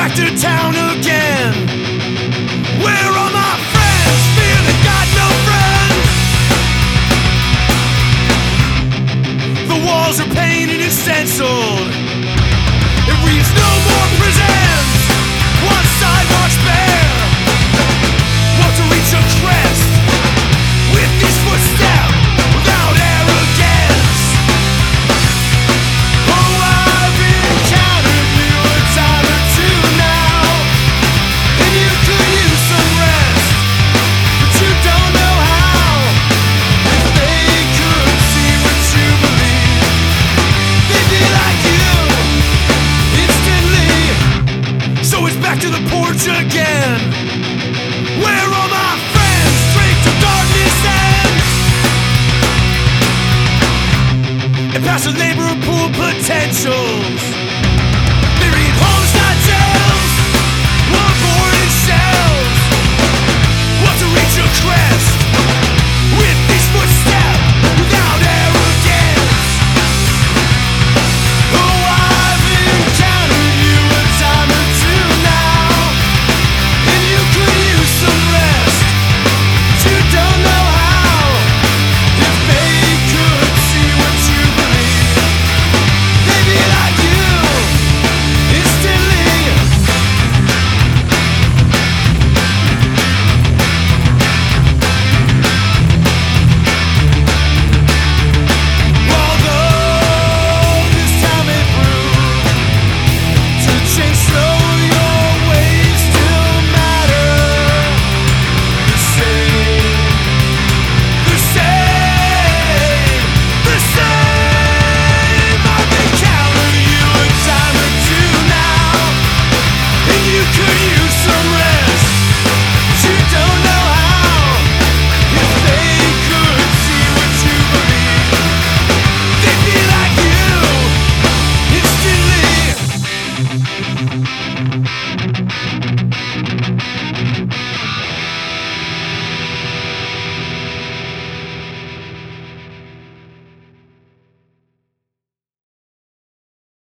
back to town again. Where are my friends? Fear that got no friends. The walls are painted and stenciled. to the porch again. Where are my friends? Straight to darkness and past the neighborhood pool potentials. Buried home.